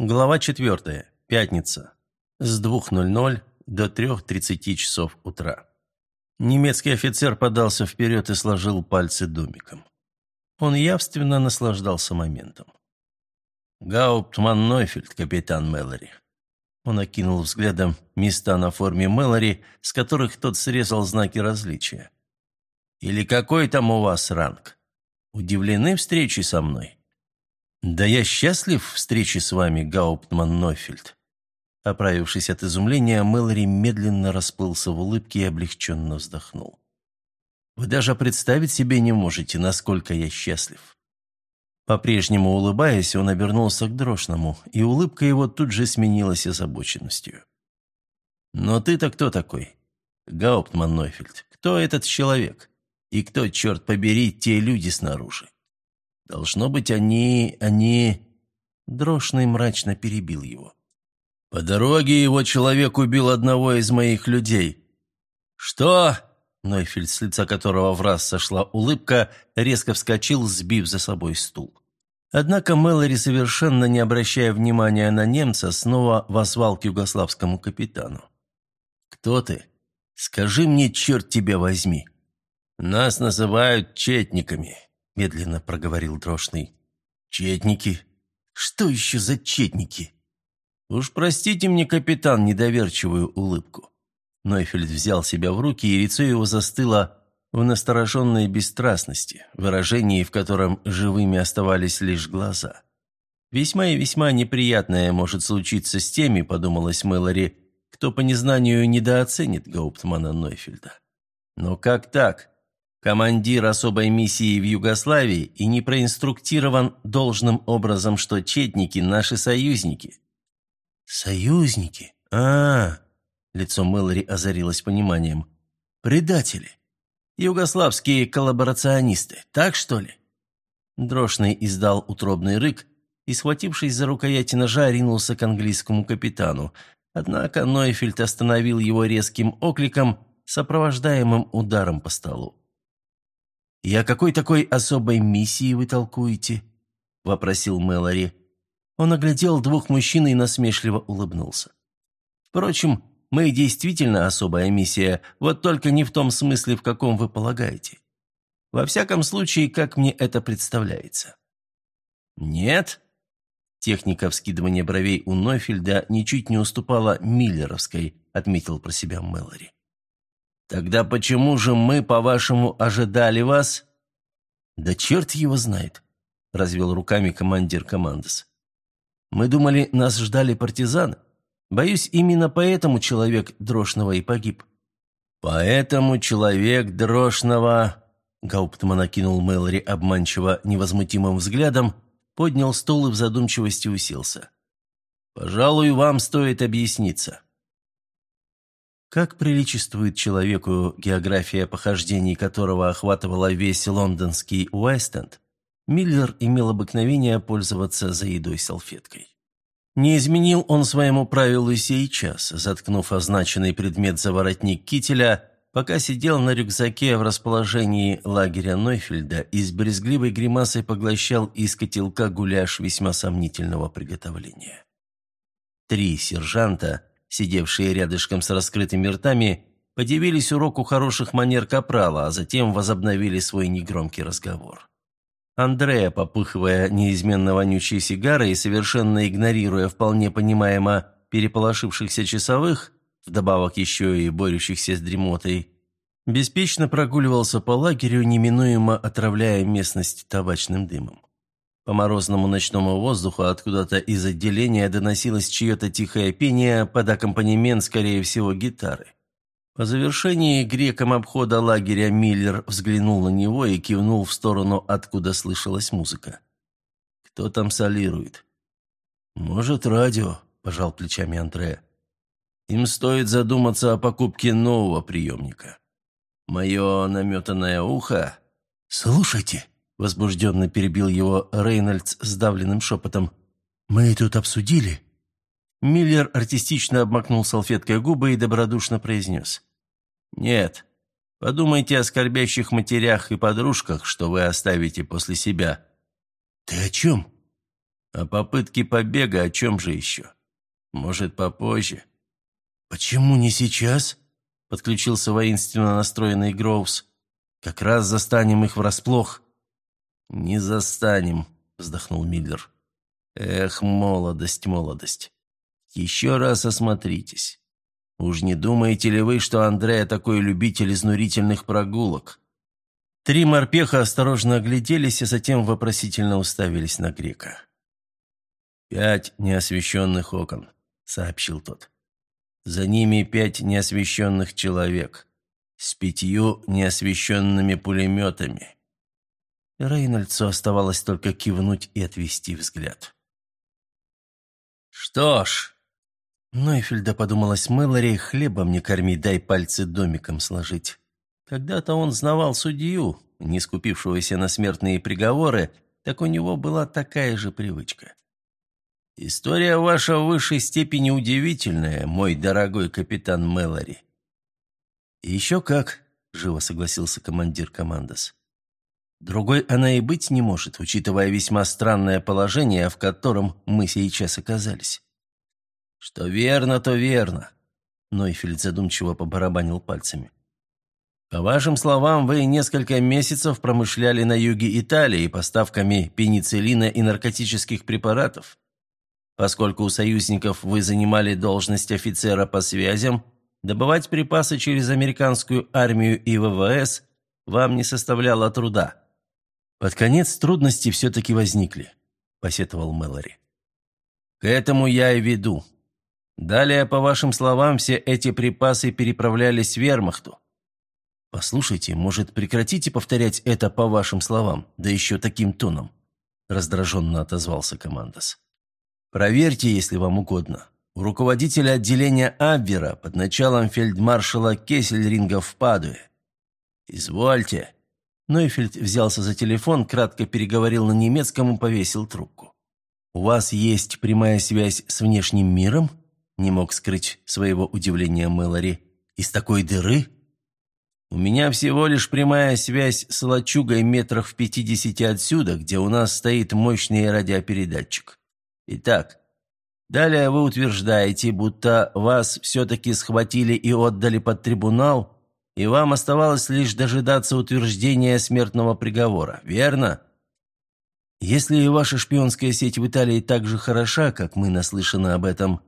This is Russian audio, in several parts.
Глава 4. Пятница. С 2.00 до 3.30 часов утра. Немецкий офицер подался вперед и сложил пальцы домиком. Он явственно наслаждался моментом. «Гауптман Нойфельд, капитан Мэлори». Он окинул взглядом места на форме Мэлори, с которых тот срезал знаки различия. «Или какой там у вас ранг? Удивлены встречей со мной?» «Да я счастлив встрече с вами, Гауптман Нойфельд». Оправившись от изумления, Мэлори медленно расплылся в улыбке и облегченно вздохнул. «Вы даже представить себе не можете, насколько я счастлив». По-прежнему улыбаясь, он обернулся к Дрошному, и улыбка его тут же сменилась озабоченностью. «Но ты-то кто такой? Гауптман Нойфельд, кто этот человек? И кто, черт побери, те люди снаружи?» Должно быть, они... они...» Дрошный мрачно перебил его. «По дороге его человек убил одного из моих людей». «Что?» Нойфельд, с лица которого в раз сошла улыбка, резко вскочил, сбив за собой стул. Однако Мэлори, совершенно не обращая внимания на немца, снова возвал к югославскому капитану. «Кто ты? Скажи мне, черт тебя возьми!» «Нас называют четниками медленно проговорил Дрошный. «Четники? Что еще за четники?» «Уж простите мне, капитан, недоверчивую улыбку». Нойфельд взял себя в руки, и лицо его застыло в настороженной бесстрастности, выражении, в котором живыми оставались лишь глаза. «Весьма и весьма неприятное может случиться с теми, — подумалось Мэлори, — кто по незнанию недооценит Гауптмана Нойфельда. Но как так? Командир особой миссии в Югославии и не проинструктирован должным образом, что четники – наши союзники». «Союзники? А, -а, -а Лицо Мэлори озарилось пониманием. «Предатели. Югославские коллаборационисты. Так, что ли?» Дрошный издал утробный рык и, схватившись за рукояти ножа, ринулся к английскому капитану. Однако Нойфельд остановил его резким окликом, сопровождаемым ударом по столу. «И о какой такой особой миссии вы толкуете?» – вопросил Мэлори. Он оглядел двух мужчин и насмешливо улыбнулся. «Впрочем, мы действительно особая миссия, вот только не в том смысле, в каком вы полагаете. Во всяком случае, как мне это представляется». «Нет?» Техника вскидывания бровей у Нойфельда ничуть не уступала миллеровской, отметил про себя Мэлори. «Тогда почему же мы, по-вашему, ожидали вас?» «Да черт его знает», — развел руками командир командос. «Мы думали, нас ждали партизаны. Боюсь, именно поэтому человек Дрошного и погиб». «Поэтому человек Дрошного...» Гауптман окинул Мэлори обманчиво невозмутимым взглядом, поднял стол и в задумчивости уселся. «Пожалуй, вам стоит объясниться». Как приличествует человеку, география похождений которого охватывала весь лондонский Уэстенд, Миллер имел обыкновение пользоваться за едой салфеткой. Не изменил он своему правилу сейчас, заткнув означенный предмет за воротник кителя, пока сидел на рюкзаке в расположении лагеря Нойфельда и с брезгливой гримасой поглощал из котелка гуляш весьма сомнительного приготовления. Три сержанта – сидевшие рядышком с раскрытыми ртами, подивились уроку хороших манер Капрала, а затем возобновили свой негромкий разговор. Андрея, попыхивая неизменно вонючей сигарой и совершенно игнорируя вполне понимаемо переполошившихся часовых, вдобавок еще и борющихся с дремотой, беспечно прогуливался по лагерю, неминуемо отравляя местность табачным дымом. По морозному ночному воздуху откуда-то из отделения доносилось чье-то тихое пение под аккомпанемент, скорее всего, гитары. По завершении греком обхода лагеря Миллер взглянул на него и кивнул в сторону, откуда слышалась музыка. «Кто там солирует?» «Может, радио», – пожал плечами Андрея. «Им стоит задуматься о покупке нового приемника. Мое наметанное ухо...» «Слушайте», Возбужденно перебил его Рейнольдс сдавленным шепотом. «Мы тут обсудили». Миллер артистично обмакнул салфеткой губы и добродушно произнес. «Нет, подумайте о скорбящих матерях и подружках, что вы оставите после себя». «Ты о чем?» А попытки побега о чем же еще? Может, попозже?» «Почему не сейчас?» — подключился воинственно настроенный Гроувс. «Как раз застанем их врасплох». «Не застанем», — вздохнул Миллер. «Эх, молодость, молодость. Еще раз осмотритесь. Уж не думаете ли вы, что Андрея такой любитель изнурительных прогулок?» Три морпеха осторожно огляделись, а затем вопросительно уставились на грека. «Пять неосвещенных окон», — сообщил тот. «За ними пять неосвещенных человек с пятью неосвещенными пулеметами». Рейнольдсу оставалось только кивнуть и отвести взгляд. «Что ж...» Нойфельда подумалась Мэлори, хлебом не корми, дай пальцы домиком сложить. Когда-то он знавал судью, не скупившегося на смертные приговоры, так у него была такая же привычка. «История ваша в высшей степени удивительная, мой дорогой капитан Мэлори». «Еще как», — живо согласился командир командос. «Другой она и быть не может, учитывая весьма странное положение, в котором мы сейчас оказались». «Что верно, то верно», — Нойфельд задумчиво побарабанил пальцами. По вашим словам, вы несколько месяцев промышляли на юге Италии поставками пенициллина и наркотических препаратов. Поскольку у союзников вы занимали должность офицера по связям, добывать припасы через американскую армию и ВВС вам не составляло труда. Под конец трудности все-таки возникли, посетовал Мэлори. К этому я и веду. Далее, по вашим словам, все эти припасы переправлялись в Вермахту. «Послушайте, может, прекратите повторять это по вашим словам, да еще таким тоном?» раздраженно отозвался Командос. «Проверьте, если вам угодно. У руководителя отделения Абвера под началом фельдмаршала Кессельринга в Падуе. Извольте». Нойфельд взялся за телефон, кратко переговорил на немецком и повесил трубку. «У вас есть прямая связь с внешним миром?» Не мог скрыть своего удивления Мэлори. «Из такой дыры?» У меня всего лишь прямая связь с лачугой метрах в пятидесяти отсюда, где у нас стоит мощный радиопередатчик. Итак, далее вы утверждаете, будто вас все-таки схватили и отдали под трибунал, и вам оставалось лишь дожидаться утверждения смертного приговора, верно? Если ваша шпионская сеть в Италии так же хороша, как мы наслышаны об этом,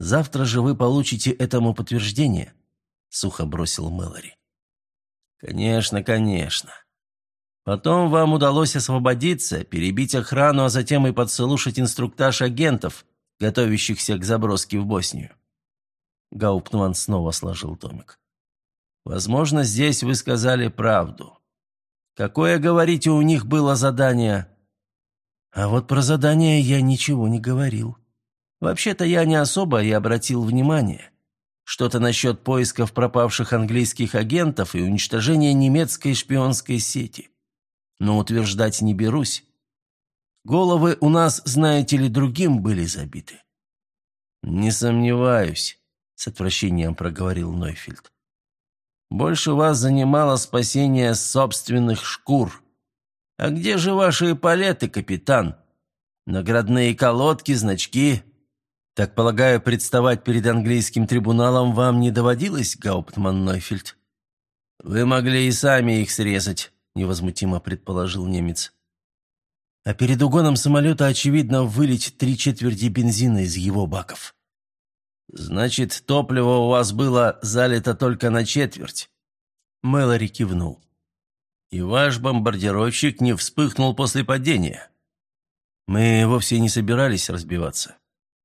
завтра же вы получите этому подтверждение», — сухо бросил Мэлори. «Конечно, конечно. Потом вам удалось освободиться, перебить охрану, а затем и подслушать инструктаж агентов, готовящихся к заброске в Боснию». Гауптман снова сложил томик. «Возможно, здесь вы сказали правду. Какое, говорите, у них было задание?» «А вот про задание я ничего не говорил. Вообще-то я не особо и обратил внимание». Что-то насчет поисков пропавших английских агентов и уничтожения немецкой шпионской сети. Но утверждать не берусь. Головы у нас, знаете ли, другим были забиты. «Не сомневаюсь», — с отвращением проговорил Нойфельд. «Больше вас занимало спасение собственных шкур. А где же ваши палеты, капитан? Наградные колодки, значки, «Так, полагаю, представать перед английским трибуналом вам не доводилось, Гауптман Нойфельд?» «Вы могли и сами их срезать», — невозмутимо предположил немец. «А перед угоном самолета, очевидно, вылить три четверти бензина из его баков». «Значит, топливо у вас было залито только на четверть?» Мэлори кивнул. «И ваш бомбардировщик не вспыхнул после падения?» «Мы вовсе не собирались разбиваться.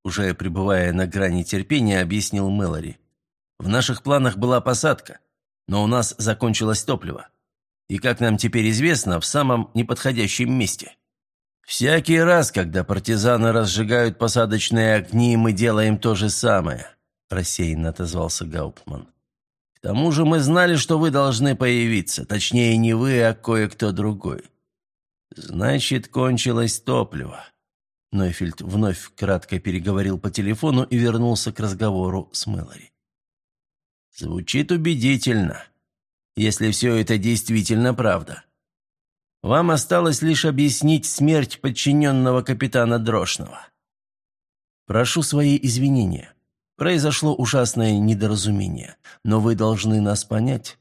Уже пребывая на грани терпения, объяснил Мэлори. «В наших планах была посадка, но у нас закончилось топливо. И, как нам теперь известно, в самом неподходящем месте. Всякий раз, когда партизаны разжигают посадочные огни, мы делаем то же самое», рассеянно отозвался Гауптман. «К тому же мы знали, что вы должны появиться. Точнее, не вы, а кое-кто другой. Значит, кончилось топливо. Нойфельд вновь кратко переговорил по телефону и вернулся к разговору с Мэлори. «Звучит убедительно, если все это действительно правда. Вам осталось лишь объяснить смерть подчиненного капитана Дрошного. Прошу свои извинения. Произошло ужасное недоразумение, но вы должны нас понять.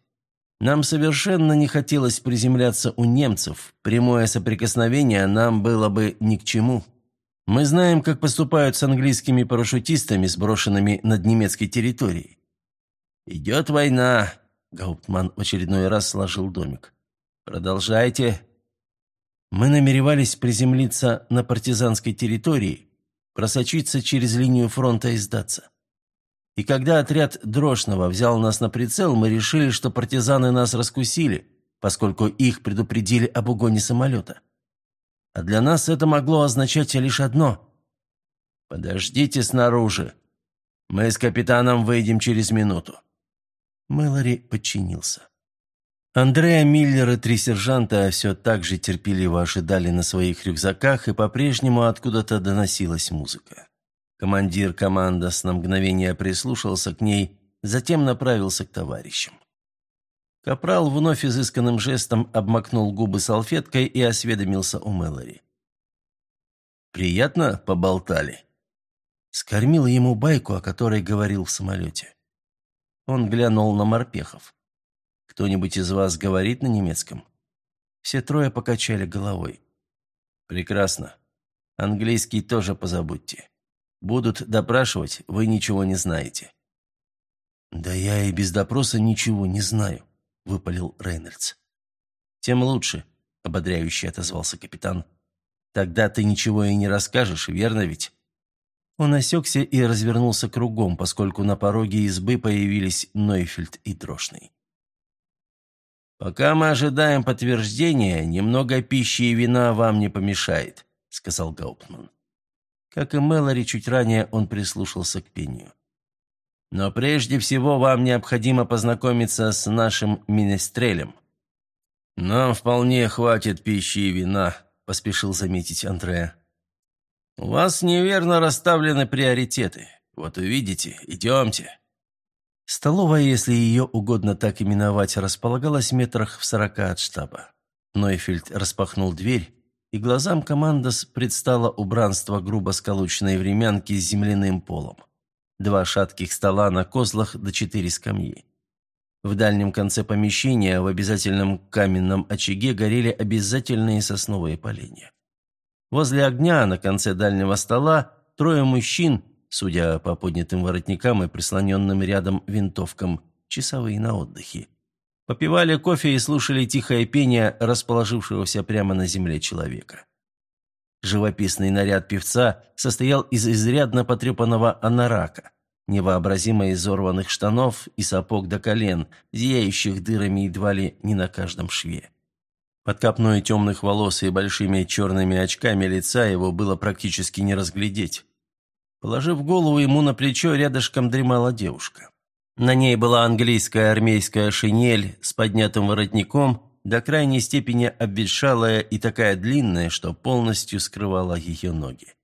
Нам совершенно не хотелось приземляться у немцев, прямое соприкосновение нам было бы ни к чему. Мы знаем, как поступают с английскими парашютистами, сброшенными над немецкой территорией. «Идет война», — Гауптман очередной раз сложил домик. «Продолжайте». Мы намеревались приземлиться на партизанской территории, просочиться через линию фронта и сдаться. И когда отряд Дрошного взял нас на прицел, мы решили, что партизаны нас раскусили, поскольку их предупредили об угоне самолета. А для нас это могло означать лишь одно. «Подождите снаружи. Мы с капитаном выйдем через минуту». Мэлори подчинился. Андреа Миллер и три сержанта все так же терпеливо ожидали на своих рюкзаках, и по-прежнему откуда-то доносилась музыка. Командир командос на мгновение прислушался к ней, затем направился к товарищам. Капрал вновь изысканным жестом обмакнул губы салфеткой и осведомился у Мэлори. «Приятно поболтали?» Скормил ему байку, о которой говорил в самолете. Он глянул на морпехов. «Кто-нибудь из вас говорит на немецком?» Все трое покачали головой. «Прекрасно. Английский тоже позабудьте. Будут допрашивать, вы ничего не знаете». «Да я и без допроса ничего не знаю», — выпалил Рейнольдс. «Тем лучше», — ободряюще отозвался капитан. «Тогда ты ничего и не расскажешь, верно ведь?» Он осекся и развернулся кругом, поскольку на пороге избы появились Нойфельд и Трошный. «Пока мы ожидаем подтверждения, немного пищи и вина вам не помешает», — сказал Гауптман. Как и Мэлори, чуть ранее он прислушался к пению. «Но прежде всего вам необходимо познакомиться с нашим министрелем». «Нам вполне хватит пищи и вина», — поспешил заметить Андреа. «У вас неверно расставлены приоритеты. Вот увидите. Идемте». Столовая, если ее угодно так именовать, располагалась метрах в сорока от штаба. Нойфельд распахнул дверь, и глазам командос предстало убранство грубо сколоченной времянки с земляным полом. Два шатких стола на козлах до четыре скамьи. В дальнем конце помещения в обязательном каменном очаге горели обязательные сосновые поленья. Возле огня на конце дальнего стола трое мужчин, судя по поднятым воротникам и прислоненным рядом винтовкам, часовые на отдыхе, Попивали кофе и слушали тихое пение расположившегося прямо на земле человека. Живописный наряд певца состоял из изрядно потрепанного анарака, невообразимо изорванных штанов и сапог до колен, зияющих дырами едва ли не на каждом шве. Под копной темных волос и большими черными очками лица его было практически не разглядеть. Положив голову ему на плечо, рядышком дремала девушка. На ней была английская армейская шинель с поднятым воротником, до крайней степени обветшалая и такая длинная, что полностью скрывала ее ноги.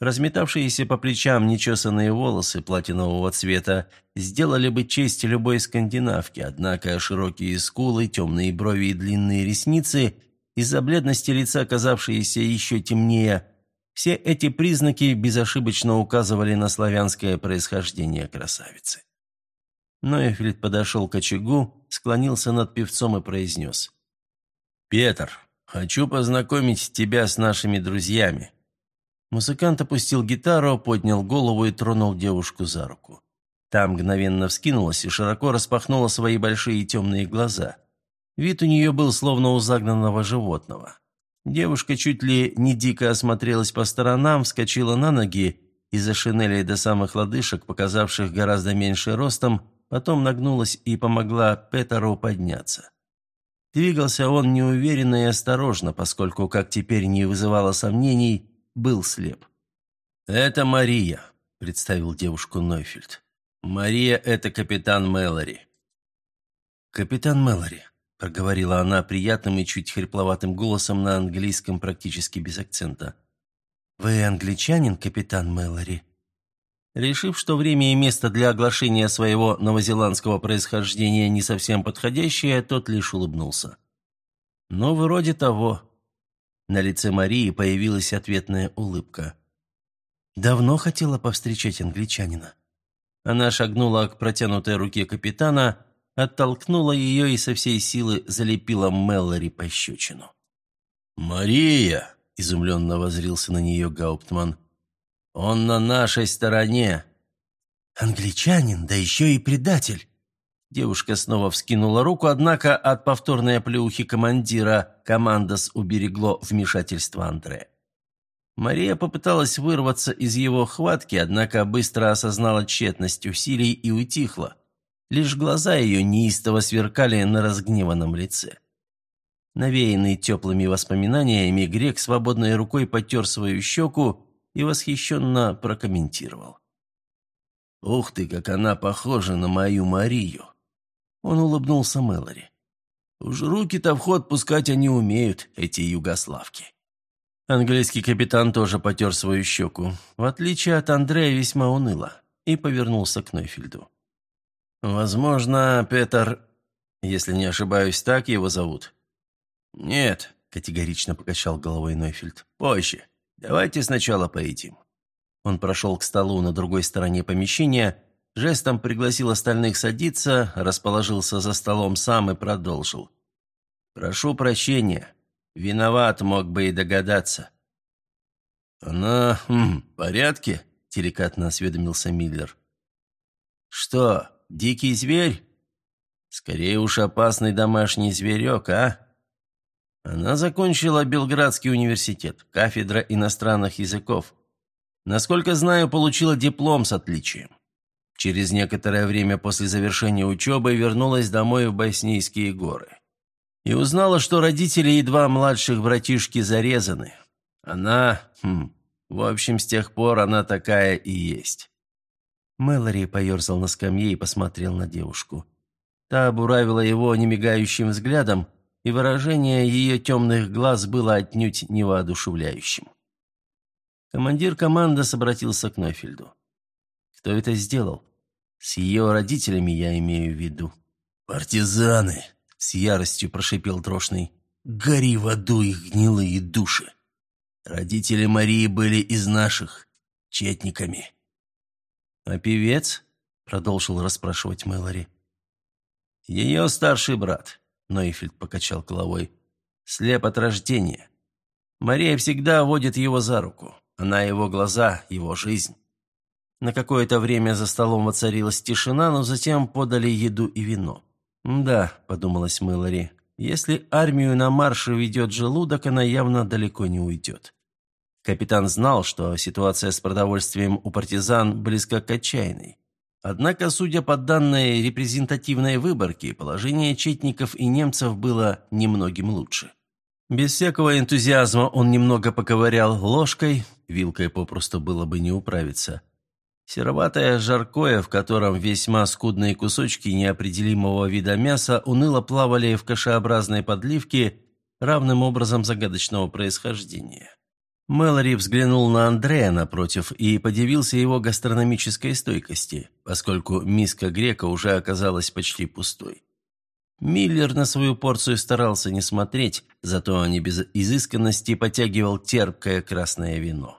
Разметавшиеся по плечам нечесанные волосы платинового цвета сделали бы честь любой скандинавке, однако широкие скулы, темные брови и длинные ресницы, из-за бледности лица казавшиеся еще темнее, все эти признаки безошибочно указывали на славянское происхождение красавицы. Ноефельд подошел к очагу, склонился над певцом и произнес. «Петр, хочу познакомить тебя с нашими друзьями». Музыкант опустил гитару, поднял голову и тронул девушку за руку. Та мгновенно вскинулась и широко распахнула свои большие темные глаза. Вид у нее был словно у загнанного животного. Девушка чуть ли не дико осмотрелась по сторонам, вскочила на ноги, из-за шинели до самых лодыжек, показавших гораздо меньше ростом, потом нагнулась и помогла Петеру подняться. Двигался он неуверенно и осторожно, поскольку, как теперь не вызывало сомнений, был слеп. «Это Мария», — представил девушку Нойфельд. «Мария — это капитан Мэлори». «Капитан Мэлори», — проговорила она приятным и чуть хрипловатым голосом на английском практически без акцента. «Вы англичанин, капитан Мэлори?» Решив, что время и место для оглашения своего новозеландского происхождения не совсем подходящее, тот лишь улыбнулся. «Ну, вроде того». На лице Марии появилась ответная улыбка. «Давно хотела повстречать англичанина». Она шагнула к протянутой руке капитана, оттолкнула ее и со всей силы залепила Меллори пощечину. «Мария!» – изумленно возрился на нее Гауптман. «Он на нашей стороне!» «Англичанин, да еще и предатель!» Девушка снова вскинула руку, однако от повторной оплеухи командира командос уберегло вмешательство Андре. Мария попыталась вырваться из его хватки, однако быстро осознала тщетность усилий и утихла. Лишь глаза ее неистово сверкали на разгневанном лице. Навеянный теплыми воспоминаниями, Грек свободной рукой потер свою щеку и восхищенно прокомментировал. «Ух ты, как она похожа на мою Марию!» Он улыбнулся Мэлори. «Уж руки-то в ход пускать они умеют, эти югославки». Английский капитан тоже потер свою щеку, в отличие от Андрея весьма уныло, и повернулся к Нойфельду. «Возможно, Петер, если не ошибаюсь, так его зовут?» «Нет», — категорично покачал головой Нойфельд, — «позже. Давайте сначала поедим». Он прошел к столу на другой стороне помещения, жестом пригласил остальных садиться, расположился за столом сам и продолжил. «Прошу прощения. Виноват, мог бы и догадаться». «Она хм, в порядке?» – деликатно осведомился Миллер. «Что, дикий зверь?» «Скорее уж опасный домашний зверек, а?» Она закончила Белградский университет, кафедра иностранных языков. Насколько знаю, получила диплом с отличием. Через некоторое время после завершения учебы вернулась домой в Боснийские горы. И узнала, что родители и два младших братишки зарезаны. Она... Хм, в общем, с тех пор она такая и есть. Мэлори поерзал на скамье и посмотрел на девушку. Та обуравила его немигающим взглядом, и выражение ее темных глаз было отнюдь невоодушевляющим. Командир команды обратился к Нойфельду. «Кто это сделал? С ее родителями я имею в виду». «Партизаны!» — с яростью прошипел Трошный. «Гори в аду их гнилые души! Родители Марии были из наших, четниками». «А певец?» — продолжил расспрашивать Мэлори. «Ее старший брат», — Нойфельд покачал головой. «Слеп от рождения. Мария всегда водит его за руку. Она его глаза, его жизнь. На какое-то время за столом воцарилась тишина, но затем подали еду и вино. «Да», — подумалась Мэлори, — «если армию на марше ведет желудок, она явно далеко не уйдет». Капитан знал, что ситуация с продовольствием у партизан близка к отчаянной. Однако, судя по данной репрезентативной выборке, положение четников и немцев было немногим лучше. Без всякого энтузиазма он немного поковырял ложкой, вилкой попросту было бы не управиться. Сероватое жаркое, в котором весьма скудные кусочки неопределимого вида мяса уныло плавали в кашеобразной подливке, равным образом загадочного происхождения. Мэлори взглянул на Андрея напротив и подивился его гастрономической стойкости, поскольку миска грека уже оказалась почти пустой. Миллер на свою порцию старался не смотреть, зато не без изысканности потягивал терпкое красное вино.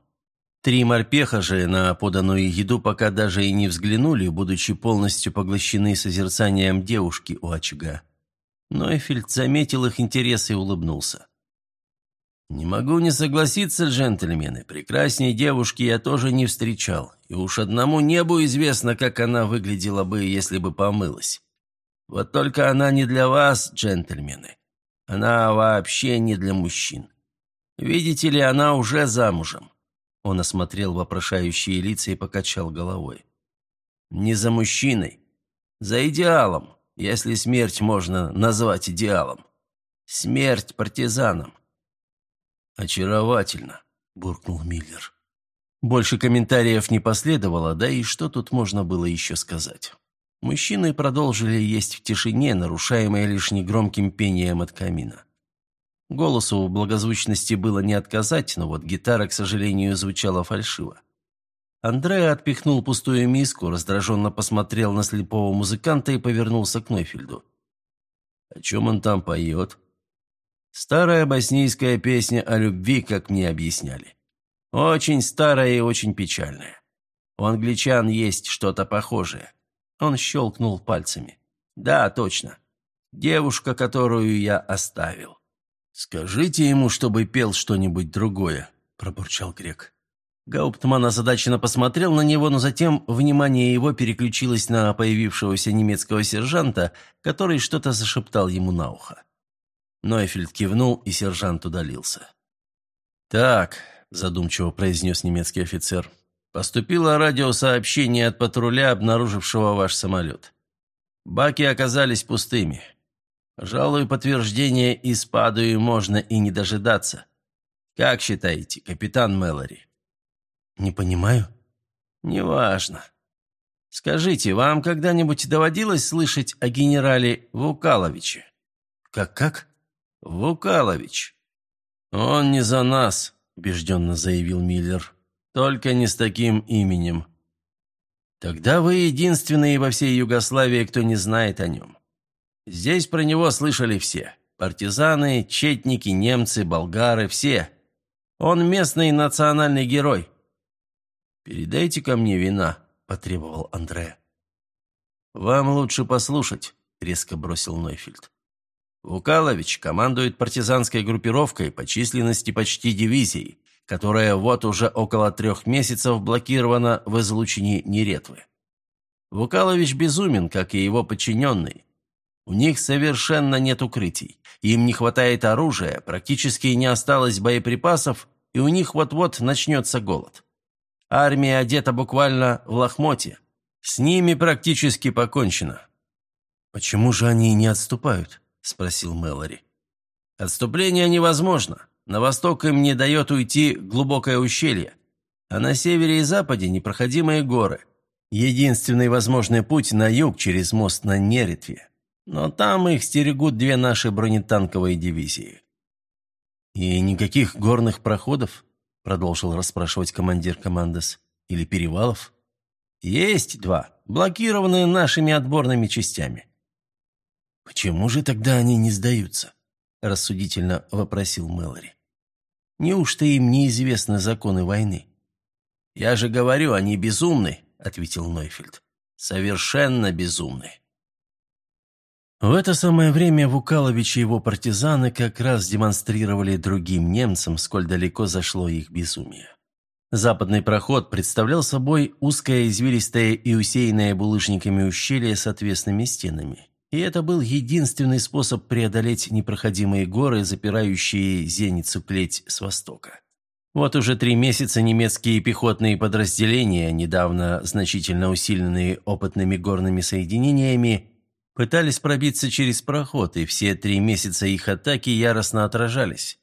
Три морпеха же на поданную еду пока даже и не взглянули, будучи полностью поглощены созерцанием девушки у очага. Нойфельд заметил их интерес и улыбнулся. «Не могу не согласиться, джентльмены, прекрасней девушки я тоже не встречал, и уж одному небу известно, как она выглядела бы, если бы помылась. Вот только она не для вас, джентльмены. Она вообще не для мужчин. Видите ли, она уже замужем». Он осмотрел вопрошающие лица и покачал головой. «Не за мужчиной. За идеалом, если смерть можно назвать идеалом. Смерть партизанам». «Очаровательно», — буркнул Миллер. Больше комментариев не последовало, да и что тут можно было еще сказать? Мужчины продолжили есть в тишине, нарушаемой лишь негромким пением от камина. Голосу благозвучности было не отказать, но вот гитара, к сожалению, звучала фальшиво. Андреа отпихнул пустую миску, раздраженно посмотрел на слепого музыканта и повернулся к Нойфельду. «О чем он там поет?» Старая боснийская песня о любви, как мне объясняли. Очень старая и очень печальная. У англичан есть что-то похожее. Он щелкнул пальцами. Да, точно. Девушка, которую я оставил. «Скажите ему, чтобы пел что-нибудь другое», – пробурчал Грек. Гауптман озадаченно посмотрел на него, но затем внимание его переключилось на появившегося немецкого сержанта, который что-то зашептал ему на ухо. Нойфельд кивнул, и сержант удалился. «Так», – задумчиво произнес немецкий офицер, – «поступило радиосообщение от патруля, обнаружившего ваш самолет. Баки оказались пустыми. Пожалуй, подтверждение из Падуи можно и не дожидаться. Как считаете, капитан Мэлори?» «Не понимаю». «Неважно. Скажите, вам когда-нибудь доводилось слышать о генерале Вукаловиче?» «Как-как?» «Вукалович». «Он не за нас», – убежденно заявил Миллер. «Только не с таким именем». «Тогда вы единственные во всей Югославии, кто не знает о нем. Здесь про него слышали все. Партизаны, четники, немцы, болгары – все. Он местный национальный герой». «Передайте ко мне вина», – потребовал Андре. «Вам лучше послушать», – резко бросил Нойфельд. Вукалович командует партизанской группировкой по численности почти дивизией, которая вот уже около трех месяцев блокирована в излучине Неретвы. Вукалович безумен, как и его подчиненный. У них совершенно нет укрытий, им не хватает оружия, практически не осталось боеприпасов, и у них вот-вот начнется голод. Армия одета буквально в лохмотье. С ними практически покончено. Почему же они не отступают? – спросил Мэлори. «Отступление невозможно. На восток им не дает уйти глубокое ущелье, а на севере и западе непроходимые горы. Единственный возможный путь на юг через мост на Неретве. Но там их стерегут две наши бронетанковые дивизии». «И никаких горных проходов?» – продолжил расспрашивать командир командос. «Или перевалов?» «Есть два, блокированные нашими отборными частями. «Почему же тогда они не сдаются?» – рассудительно вопросил Мэлори. «Неужто им неизвестны законы войны?» «Я же говорю, они безумны», – ответил Нойфельд. «Совершенно безумны». В это самое время Вукалович и его партизаны как раз демонстрировали другим немцам, сколь далеко зашло их безумие. Западный проход представлял собой узкое извилистое и усеянное булыжниками ущелье с отвесными стенами. И это был единственный способ преодолеть непроходимые горы, запирающие зеницу плеть с востока. Вот уже три месяца немецкие пехотные подразделения, недавно значительно усиленные опытными горными соединениями, пытались пробиться через проход, и все три месяца их атаки яростно отражались.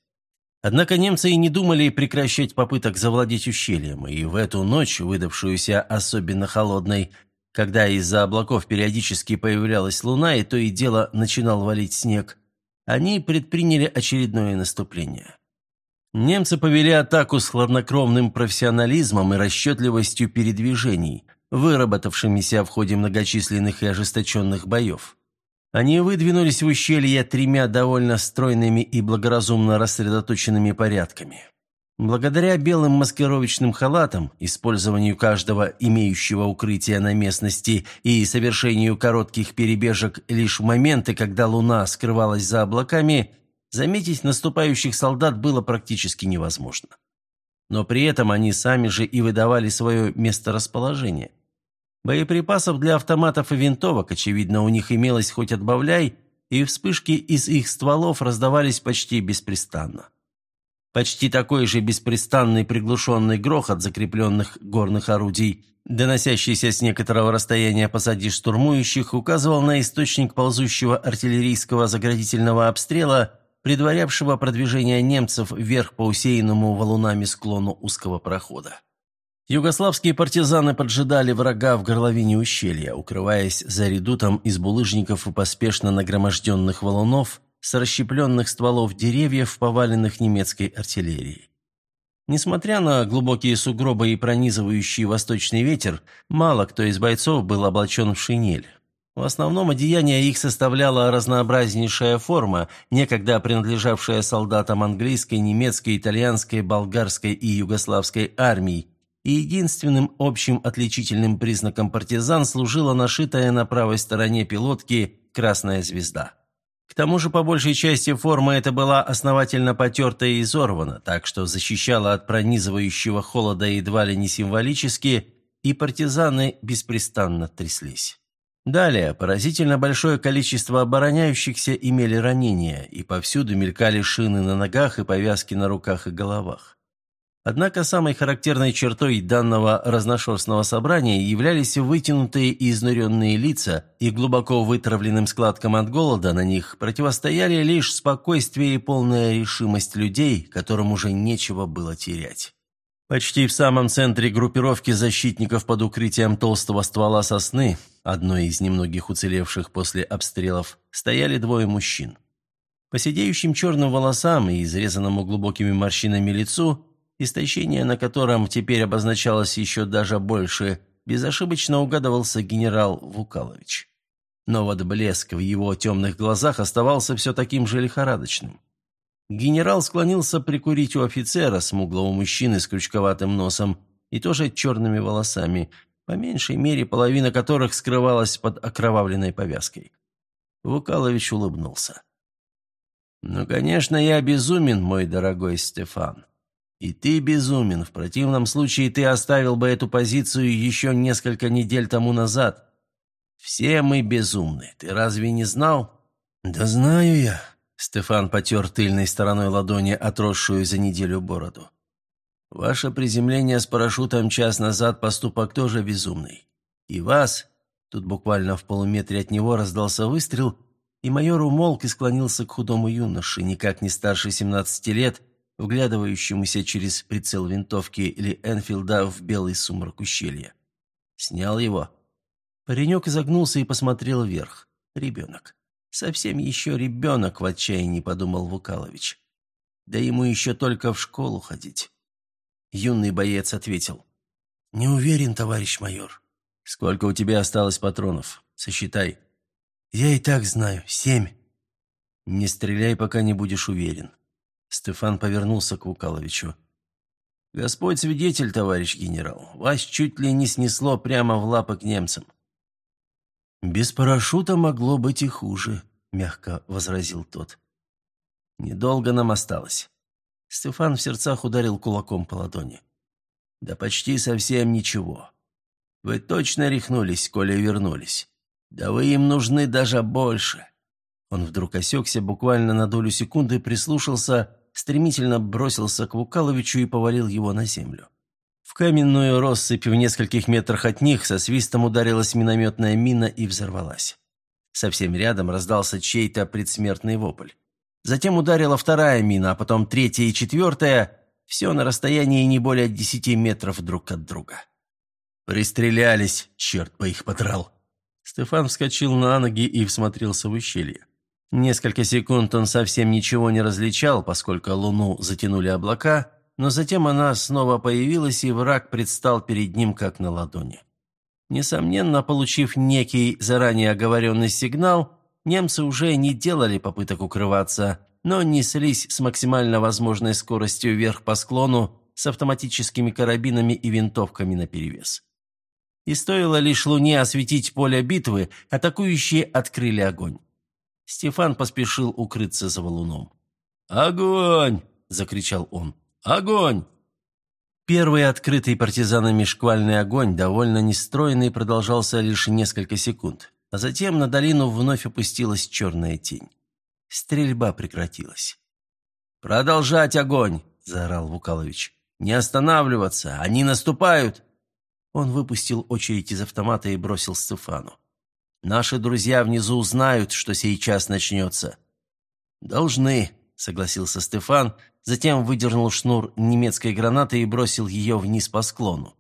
Однако немцы и не думали прекращать попыток завладеть ущельем, и в эту ночь, выдавшуюся особенно холодной, когда из-за облаков периодически появлялась луна и то и дело начинал валить снег, они предприняли очередное наступление. Немцы повели атаку с хладнокровным профессионализмом и расчетливостью передвижений, выработавшимися в ходе многочисленных и ожесточенных боев. Они выдвинулись в ущелье тремя довольно стройными и благоразумно рассредоточенными порядками. Благодаря белым маскировочным халатам, использованию каждого имеющего укрытие на местности и совершению коротких перебежек лишь в моменты, когда луна скрывалась за облаками, заметить наступающих солдат было практически невозможно. Но при этом они сами же и выдавали свое месторасположение. Боеприпасов для автоматов и винтовок, очевидно, у них имелось хоть отбавляй, и вспышки из их стволов раздавались почти беспрестанно. Почти такой же беспрестанный приглушенный грохот закрепленных горных орудий, доносящийся с некоторого расстояния позади штурмующих, указывал на источник ползущего артиллерийского заградительного обстрела, предварявшего продвижение немцев вверх по усеянному валунами склону узкого прохода. Югославские партизаны поджидали врага в горловине ущелья, укрываясь за редутом из булыжников и поспешно нагроможденных валунов, с расщепленных стволов деревьев, поваленных немецкой артиллерией. Несмотря на глубокие сугробы и пронизывающий восточный ветер, мало кто из бойцов был облачен в шинель. В основном одеяние их составляла разнообразнейшая форма, некогда принадлежавшая солдатам английской, немецкой, итальянской, болгарской и югославской армий, и единственным общим отличительным признаком партизан служила нашитая на правой стороне пилотки красная звезда. К тому же, по большей части, форма эта была основательно потерта и изорвана, так что защищала от пронизывающего холода едва ли не символически, и партизаны беспрестанно тряслись. Далее, поразительно большое количество обороняющихся имели ранения, и повсюду мелькали шины на ногах и повязки на руках и головах. Однако самой характерной чертой данного разношерстного собрания являлись вытянутые и изнуренные лица, и глубоко вытравленным складкам от голода на них противостояли лишь спокойствие и полная решимость людей, которым уже нечего было терять. Почти в самом центре группировки защитников под укрытием толстого ствола сосны, одной из немногих уцелевших после обстрелов, стояли двое мужчин. По сидеющим черным волосам и изрезанному глубокими морщинами лицу, истощение на котором теперь обозначалось еще даже больше, безошибочно угадывался генерал Вукалович. Но вот блеск в его темных глазах оставался все таким же лихорадочным. Генерал склонился прикурить у офицера, смуглого мужчины с крючковатым носом и тоже черными волосами, по меньшей мере половина которых скрывалась под окровавленной повязкой. Вукалович улыбнулся. «Ну, конечно, я безумен, мой дорогой Стефан. И ты безумен. В противном случае ты оставил бы эту позицию еще несколько недель тому назад. Все мы безумны. Ты разве не знал?» «Да знаю я», Стефан потер тыльной стороной ладони отросшую за неделю бороду. «Ваше приземление с парашютом час назад поступок тоже безумный. И вас...» Тут буквально в полуметре от него раздался выстрел, и майор умолк и склонился к худому юноше, никак не старше 17 лет, вглядывающемуся через прицел винтовки или Энфилда в белый сумрак ущелья. Снял его. Паренек изогнулся и посмотрел вверх. Ребенок. Совсем еще ребенок в отчаянии, подумал Вукалович. Да ему еще только в школу ходить. Юный боец ответил. «Не уверен, товарищ майор». «Сколько у тебя осталось патронов? Сосчитай». «Я и так знаю. Семь». «Не стреляй, пока не будешь уверен». Стефан повернулся к Вукаловичу. «Господь свидетель, товарищ генерал, вас чуть ли не снесло прямо в лапы к немцам. «Без парашюта могло быть и хуже», — мягко возразил тот. «Недолго нам осталось». Стефан в сердцах ударил кулаком по ладони. «Да почти совсем ничего. Вы точно рехнулись, коли вернулись. Да вы им нужны даже больше». Он вдруг осекся, буквально на долю секунды прислушался, стремительно бросился к Вукаловичу и повалил его на землю. В каменную россыпь в нескольких метрах от них со свистом ударилась минометная мина и взорвалась. Совсем рядом раздался чей-то предсмертный вопль. Затем ударила вторая мина, а потом третья и четвертая, все на расстоянии не более десяти метров друг от друга. «Пристрелялись, черт бы их подрал!» Стефан вскочил на ноги и всмотрелся в ущелье. Несколько секунд он совсем ничего не различал, поскольку луну затянули облака, но затем она снова появилась, и враг предстал перед ним как на ладони. Несомненно, получив некий заранее оговоренный сигнал, немцы уже не делали попыток укрываться, но неслись с максимально возможной скоростью вверх по склону с автоматическими карабинами и винтовками наперевес. И стоило лишь луне осветить поле битвы, атакующие открыли огонь. Стефан поспешил укрыться за валуном. «Огонь!» – закричал он. Огонь!» Первый открытый партизанами шквальный огонь, довольно нестройный, продолжался лишь несколько секунд, а затем на долину вновь опустилась черная тень. Стрельба прекратилась. «Продолжать огонь!» – заорал Вукалович. «Не останавливаться! Они наступают!» Он выпустил очередь из автомата и бросил Стефану. «Наши друзья внизу знают, что сейчас начнется». «Должны», — согласился Стефан, затем выдернул шнур немецкой гранаты и бросил ее вниз по склону.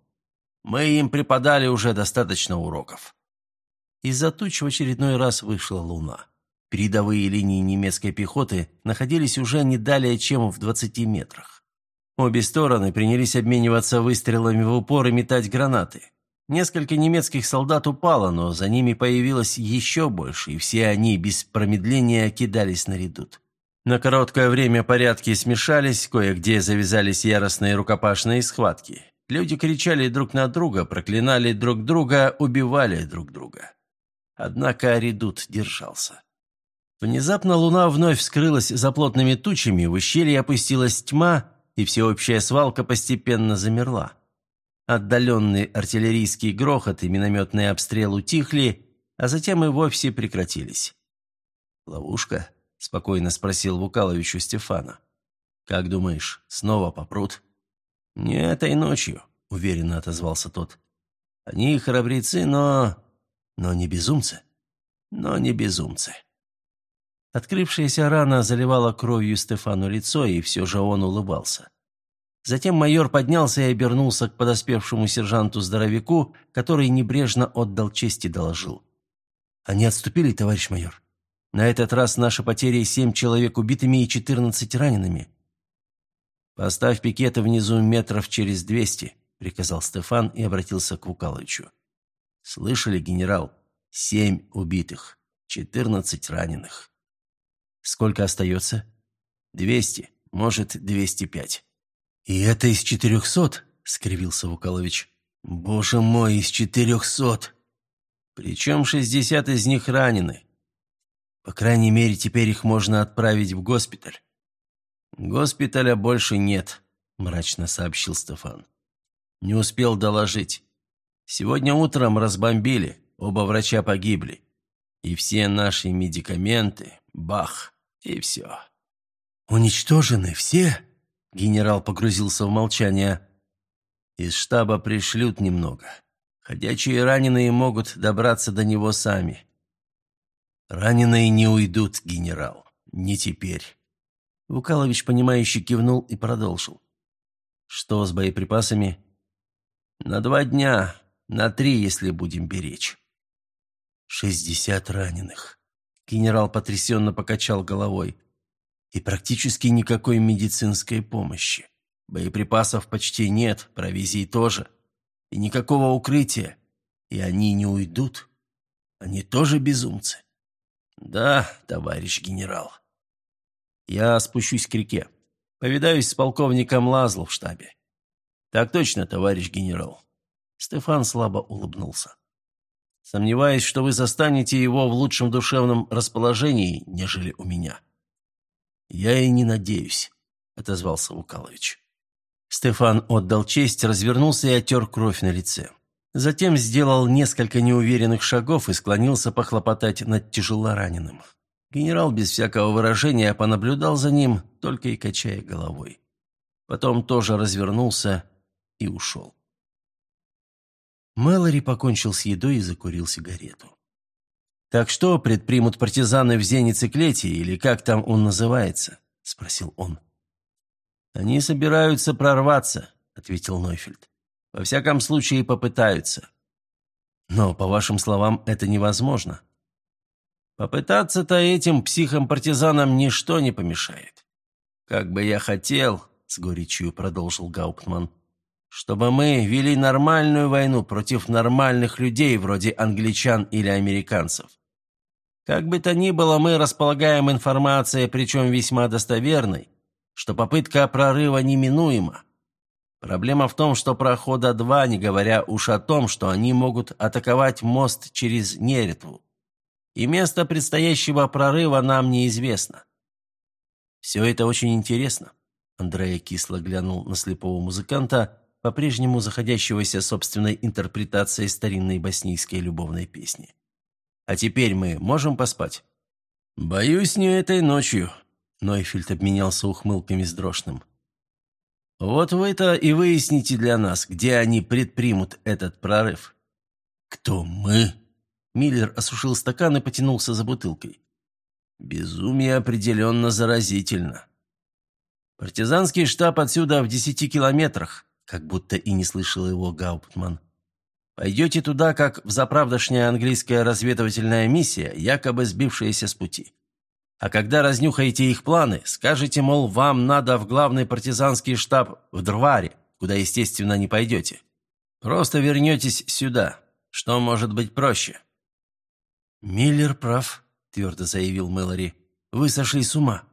«Мы им преподали уже достаточно уроков». Из-за туч в очередной раз вышла луна. Передовые линии немецкой пехоты находились уже не далее, чем в 20 метрах. Обе стороны принялись обмениваться выстрелами в упор и метать гранаты. Несколько немецких солдат упало, но за ними появилось еще больше, и все они без промедления кидались на редут. На короткое время порядки смешались, кое-где завязались яростные рукопашные схватки. Люди кричали друг на друга, проклинали друг друга, убивали друг друга. Однако редут держался. Внезапно луна вновь вскрылась за плотными тучами, в ущелье опустилась тьма, и всеобщая свалка постепенно замерла. Отдаленный артиллерийский грохот и минометный обстрел утихли, а затем и вовсе прекратились. «Ловушка?» – спокойно спросил Вукалович у Стефана. «Как думаешь, снова попрут?» «Не этой ночью», – уверенно отозвался тот. «Они храбрецы, но... но не безумцы. Но не безумцы». Открывшаяся рана заливала кровью Стефану лицо, и все же он улыбался. Затем майор поднялся и обернулся к подоспевшему сержанту-здоровяку, который небрежно отдал честь и доложил. «Они отступили, товарищ майор. На этот раз наши потери семь человек убитыми и четырнадцать ранеными». «Поставь пикеты внизу метров через двести», — приказал Стефан и обратился к Вукалычу. «Слышали, генерал? Семь убитых, четырнадцать раненых». «Сколько остается?» «Двести, может, двести пять». «И это из четырехсот?» — скривился Вукалович. «Боже мой, из четырехсот!» «Причем шестьдесят из них ранены. По крайней мере, теперь их можно отправить в госпиталь». «Госпиталя больше нет», — мрачно сообщил Стефан. «Не успел доложить. Сегодня утром разбомбили, оба врача погибли. И все наши медикаменты, бах, и все». «Уничтожены все?» Генерал погрузился в молчание. «Из штаба пришлют немного. Ходячие раненые могут добраться до него сами». «Раненые не уйдут, генерал. Не теперь». Вукалович, понимающе кивнул и продолжил. «Что с боеприпасами?» «На два дня, на три, если будем беречь». «Шестьдесят раненых». Генерал потрясенно покачал головой и практически никакой медицинской помощи. Боеприпасов почти нет, провизии тоже. И никакого укрытия. И они не уйдут. Они тоже безумцы. Да, товарищ генерал. Я спущусь к реке. Повидаюсь с полковником Лазло в штабе. Так точно, товарищ генерал. Стефан слабо улыбнулся. Сомневаюсь, что вы застанете его в лучшем душевном расположении, нежели у меня. «Я и не надеюсь», — отозвался Вукалович. Стефан отдал честь, развернулся и оттер кровь на лице. Затем сделал несколько неуверенных шагов и склонился похлопотать над тяжелораненым. Генерал без всякого выражения понаблюдал за ним, только и качая головой. Потом тоже развернулся и ушел. Мэлори покончил с едой и закурил сигарету. «Так что предпримут партизаны в Зенициклете, или как там он называется?» – спросил он. «Они собираются прорваться», – ответил Нойфельд. «Во всяком случае попытаются. Но, по вашим словам, это невозможно. Попытаться-то этим психам-партизанам ничто не помешает. Как бы я хотел, — с горечью продолжил Гауптман, — чтобы мы вели нормальную войну против нормальных людей, вроде англичан или американцев. Как бы то ни было, мы располагаем информацией, причем весьма достоверной, что попытка прорыва неминуема. Проблема в том, что прохода два, не говоря уж о том, что они могут атаковать мост через Неретву. И место предстоящего прорыва нам неизвестно. Все это очень интересно. Андрея кисло глянул на слепого музыканта, по-прежнему заходящегося собственной интерпретацией старинной боснийской любовной песни. А теперь мы можем поспать?» «Боюсь, не этой ночью», — Нойфельд обменялся ухмылками с Дрошным. «Вот вы-то и выясните для нас, где они предпримут этот прорыв». «Кто мы?» Миллер осушил стакан и потянулся за бутылкой. «Безумие определенно заразительно. Партизанский штаб отсюда в десяти километрах», как будто и не слышал его Гауптман. Пойдете туда, как в английская разведывательная миссия, якобы сбившаяся с пути. А когда разнюхаете их планы, скажете, мол, вам надо в главный партизанский штаб в Дрваре, куда, естественно, не пойдете. Просто вернетесь сюда. Что может быть проще?» «Миллер прав», — твердо заявил Мэлори. «Вы сошли с ума».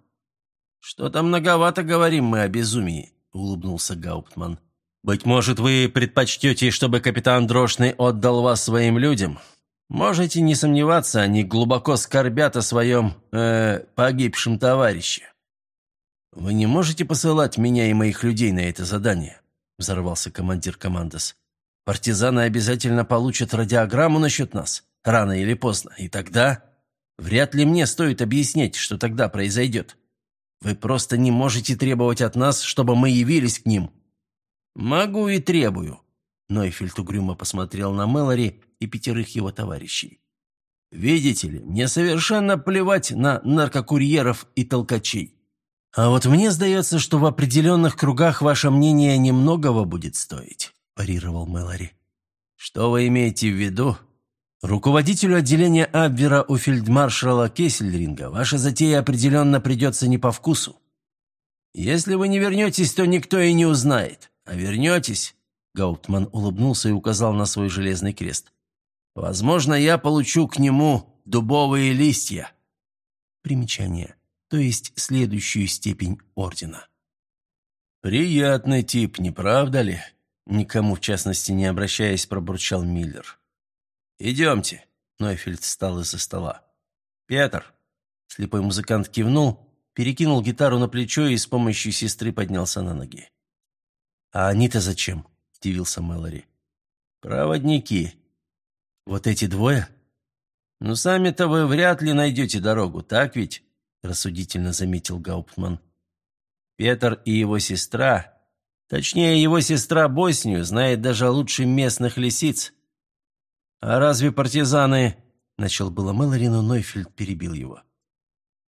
«Что-то многовато говорим мы о безумии», — улыбнулся Гауптман. «Быть может, вы предпочтете, чтобы капитан Дрошный отдал вас своим людям? Можете не сомневаться, они глубоко скорбят о своем, э, погибшем товарище». «Вы не можете посылать меня и моих людей на это задание?» – взорвался командир командос. «Партизаны обязательно получат радиограмму насчет нас, рано или поздно, и тогда...» «Вряд ли мне стоит объяснять, что тогда произойдет. Вы просто не можете требовать от нас, чтобы мы явились к ним». «Могу и требую», – Нойфельд угрюмо посмотрел на Мэлори и пятерых его товарищей. «Видите ли, мне совершенно плевать на наркокурьеров и толкачей. «А вот мне сдается, что в определенных кругах ваше мнение немногого будет стоить», – парировал Мэлори. «Что вы имеете в виду?» «Руководителю отделения Абвера у фельдмаршала Кессельринга ваша затея определенно придется не по вкусу. Если вы не вернетесь, то никто и не узнает. А вернетесь...» Гауптман улыбнулся и указал на свой железный крест. «Возможно, я получу к нему дубовые листья». Примечание то есть следующую степень ордена. «Приятный тип, не правда ли?» Никому, в частности, не обращаясь, пробурчал Миллер. «Идемте», — Нойфельд встал из-за стола. «Петр», — слепой музыкант кивнул, перекинул гитару на плечо и с помощью сестры поднялся на ноги. «А они-то зачем?» — удивился Мэлори. «Проводники». «Вот эти двое?» «Ну, сами-то вы вряд ли найдете дорогу, так ведь?» рассудительно заметил Гауптман. Петр и его сестра, точнее, его сестра Боснию, знает даже лучше местных лисиц. А разве партизаны... Начал было Мэлори, но Нойфельд перебил его.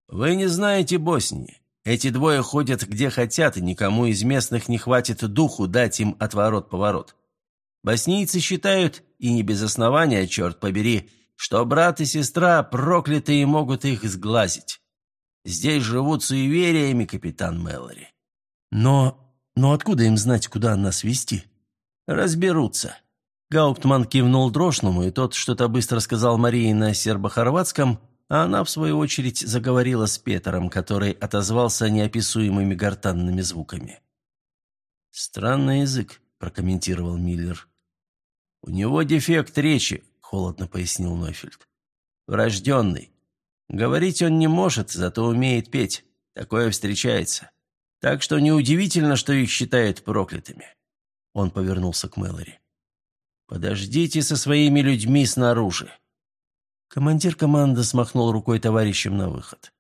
«Вы не знаете Боснии. Эти двое ходят где хотят, и никому из местных не хватит духу дать им отворот-поворот. Боснийцы считают, и не без основания, черт побери, что брат и сестра проклятые могут их сглазить. Здесь живут суевериями, капитан Мэлори. Но... но откуда им знать, куда нас вести? Разберутся. Гауптман кивнул Дрошному, и тот что-то быстро сказал Марии на сербо-хорватском, а она, в свою очередь, заговорила с Петером, который отозвался неописуемыми гортанными звуками. «Странный язык», – прокомментировал Миллер. «У него дефект речи», – холодно пояснил Нойфельд. «Врожденный. Говорить он не может, зато умеет петь. Такое встречается. Так что неудивительно, что их считают проклятыми. Он повернулся к Мэлори. «Подождите со своими людьми снаружи». Командир команды смахнул рукой товарищем на выход.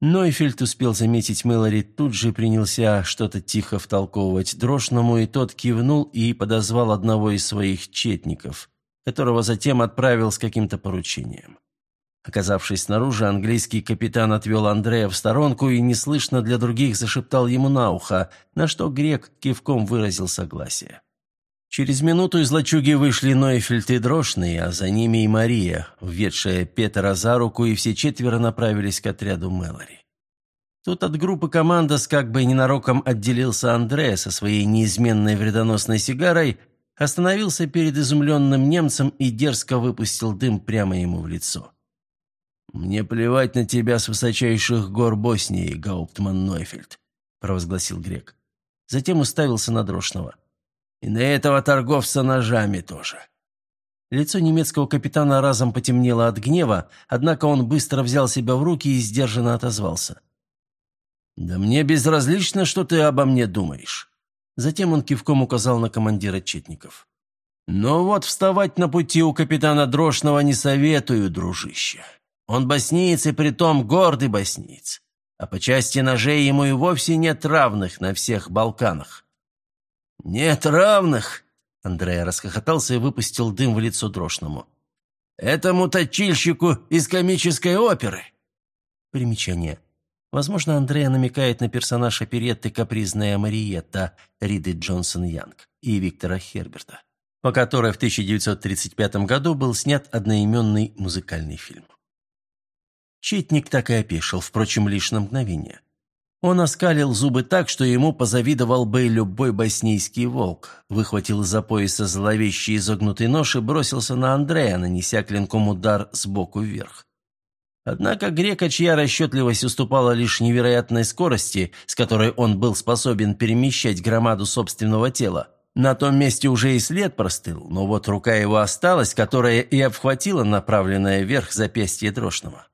Нойфельд успел заметить Мэлори, тут же принялся что-то тихо втолковывать Дрошному, и тот кивнул и подозвал одного из своих четников, которого затем отправил с каким-то поручением. Оказавшись снаружи, английский капитан отвел Андрея в сторонку и неслышно для других зашептал ему на ухо, на что грек кивком выразил согласие. Через минуту из лачуги вышли Нойфельд и Дрошный, а за ними и Мария, введшая Петра за руку, и все четверо направились к отряду Мэлори. Тут от группы командос как бы ненароком отделился Андрея со своей неизменной вредоносной сигарой, остановился перед изумленным немцем и дерзко выпустил дым прямо ему в лицо. «Мне плевать на тебя с высочайших гор Боснии, Гауптман Нойфельд», – провозгласил грек. Затем уставился на Дрошного. «И на этого торговца ножами тоже». Лицо немецкого капитана разом потемнело от гнева, однако он быстро взял себя в руки и сдержанно отозвался. «Да мне безразлично, что ты обо мне думаешь». Затем он кивком указал на командира четников. «Но вот вставать на пути у капитана Дрошного не советую, дружище. Он боснеец и притом гордый боснеец. А по части ножей ему и вовсе нет равных на всех Балканах. «Нет равных!» — Андрей расхохотался и выпустил дым в лицо Дрошному. «Этому точильщику из комической оперы!» Примечание. Возможно, Андрея намекает на персонаж оперетты «Капризная Мариетта» Риды Джонсон-Янг и Виктора Херберта, по которой в 1935 году был снят одноименный музыкальный фильм. Читник так и опешил, впрочем, лишь на мгновение. Он оскалил зубы так, что ему позавидовал бы любой боснийский волк, выхватил из-за пояса зловещий изогнутый нож и бросился на Андрея, нанеся клинком удар сбоку вверх. Однако грека, чья расчетливость уступала лишь невероятной скорости, с которой он был способен перемещать громаду собственного тела, на том месте уже и след простыл, но вот рука его осталась, которая и обхватила направленное вверх запястье Дрошного.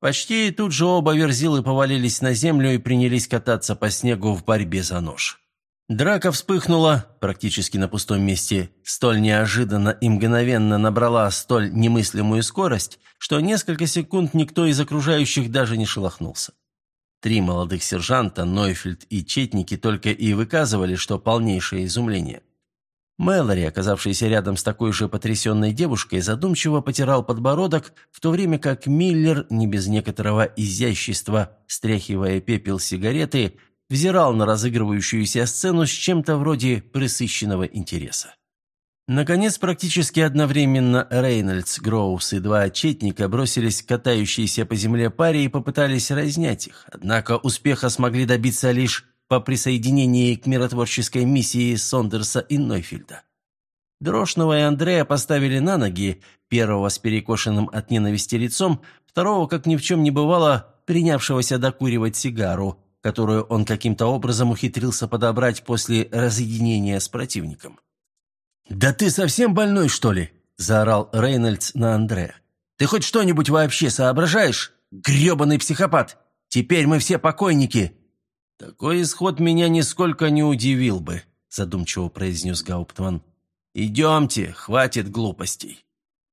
Почти тут же оба верзилы повалились на землю и принялись кататься по снегу в борьбе за нож. Драка вспыхнула, практически на пустом месте, столь неожиданно и мгновенно набрала столь немыслимую скорость, что несколько секунд никто из окружающих даже не шелохнулся. Три молодых сержанта, Нойфельд и Четники только и выказывали, что полнейшее изумление. Мэлори, оказавшийся рядом с такой же потрясенной девушкой, задумчиво потирал подбородок, в то время как Миллер, не без некоторого изящества, стряхивая пепел сигареты, взирал на разыгрывающуюся сцену с чем-то вроде пресыщенного интереса. Наконец, практически одновременно Рейнольдс, Гроувс и два отчетника бросились к катающейся по земле паре и попытались разнять их, однако успеха смогли добиться лишь по присоединении к миротворческой миссии Сондерса и Нойфильда. Дрошного и Андрея поставили на ноги, первого с перекошенным от ненависти лицом, второго, как ни в чем не бывало, принявшегося докуривать сигару, которую он каким-то образом ухитрился подобрать после разъединения с противником. «Да ты совсем больной, что ли?» – заорал Рейнольдс на Андрея. «Ты хоть что-нибудь вообще соображаешь? грёбаный психопат! Теперь мы все покойники!» «Такой исход меня нисколько не удивил бы», – задумчиво произнес Гауптман. «Идемте, хватит глупостей».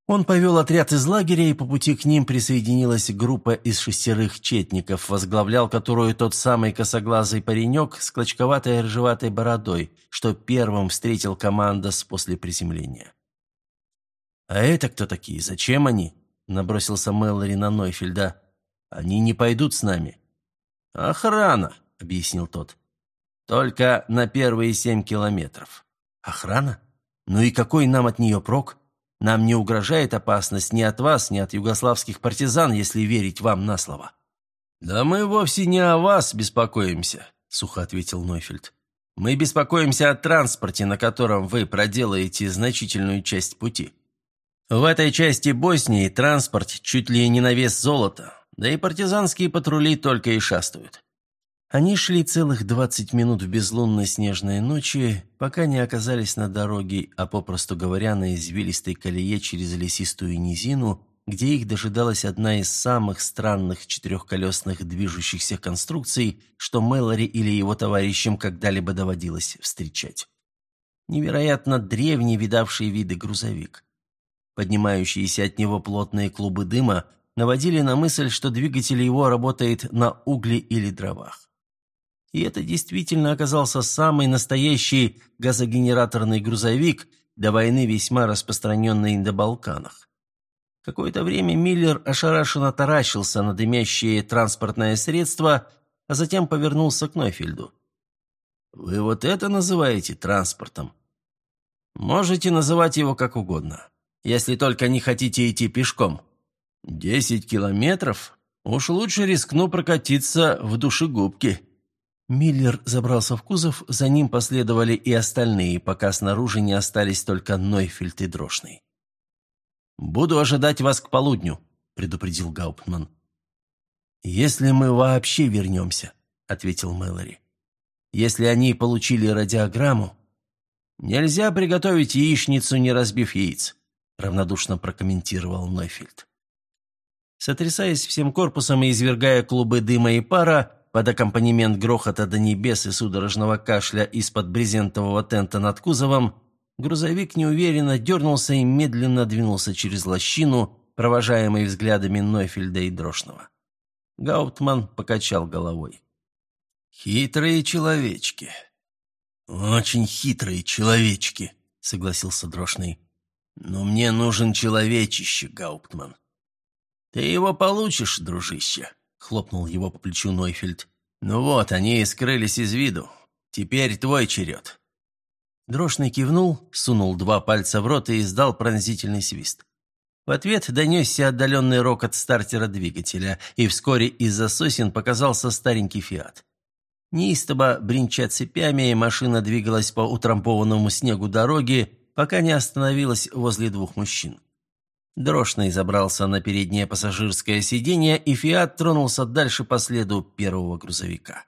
Он повел отряд из лагеря, и по пути к ним присоединилась группа из шестерых четников, возглавлял которую тот самый косоглазый паренек с клочковатой рыжеватой бородой, что первым встретил командос после приземления. «А это кто такие? Зачем они?» – набросился Мэллори на Нойфельда. «Они не пойдут с нами». «Охрана», объяснил тот. «Только на первые семь километров». «Охрана? Ну и какой нам от нее прок? Нам не угрожает опасность ни от вас, ни от югославских партизан, если верить вам на слово». «Да мы вовсе не о вас беспокоимся», — сухо ответил Нойфельд. «Мы беспокоимся о транспорте, на котором вы проделаете значительную часть пути. В этой части Боснии транспорт чуть ли не на вес золота, да и партизанские патрули только и шастают. Они шли целых двадцать минут в безлунной снежной ночи, пока не оказались на дороге, а попросту говоря, на извилистой колее через лесистую низину, где их дожидалась одна из самых странных четырехколесных движущихся конструкций, что Мэлори или его товарищам когда-либо доводилось встречать. Невероятно древний, видавший виды грузовик. Поднимающиеся от него плотные клубы дыма наводили на мысль, что двигатель его работает на угле или дровах. И это действительно оказался самый настоящий газогенераторный грузовик, до войны весьма распространенный на Балканах. Какое-то время Миллер ошарашенно таращился на дымящее транспортное средство, а затем повернулся к Нойфельду. «Вы вот это называете транспортом?» «Можете называть его как угодно, если только не хотите идти пешком. Десять километров? Уж лучше рискну прокатиться в душегубке». Миллер забрался в кузов, за ним последовали и остальные, пока снаружи не остались только Нойфельд и Дрошный. «Буду ожидать вас к полудню», — предупредил Гауптман. «Если мы вообще вернемся», — ответил Мэлори. «Если они получили радиограмму...» «Нельзя приготовить яичницу, не разбив яиц», — равнодушно прокомментировал Нойфельд. Сотрясаясь всем корпусом и извергая клубы дыма и пара, под аккомпанемент грохота до небес и судорожного кашля из-под брезентового тента над кузовом, грузовик неуверенно дернулся и медленно двинулся через лощину, провожаемый взглядами Нойфельда и Дрошного. Гауптман покачал головой. «Хитрые человечки». «Очень хитрые человечки», — согласился Дрошный. «Но мне нужен человечище, Гауптман». «Ты его получишь, дружище», хлопнул его по плечу Нойфельд. «Ну вот, они и скрылись из виду. Теперь твой черед». Дрошный кивнул, сунул два пальца в рот и издал пронзительный свист. В ответ донесся отдаленный рокот стартера двигателя, и вскоре из-за сосен показался старенький «Фиат». Неистово бренча цепями, машина двигалась по утрамбованному снегу дороги, пока не остановилась возле двух мужчин. Дрошный забрался на переднее пассажирское сиденье, и «Фиат» тронулся дальше по следу первого грузовика.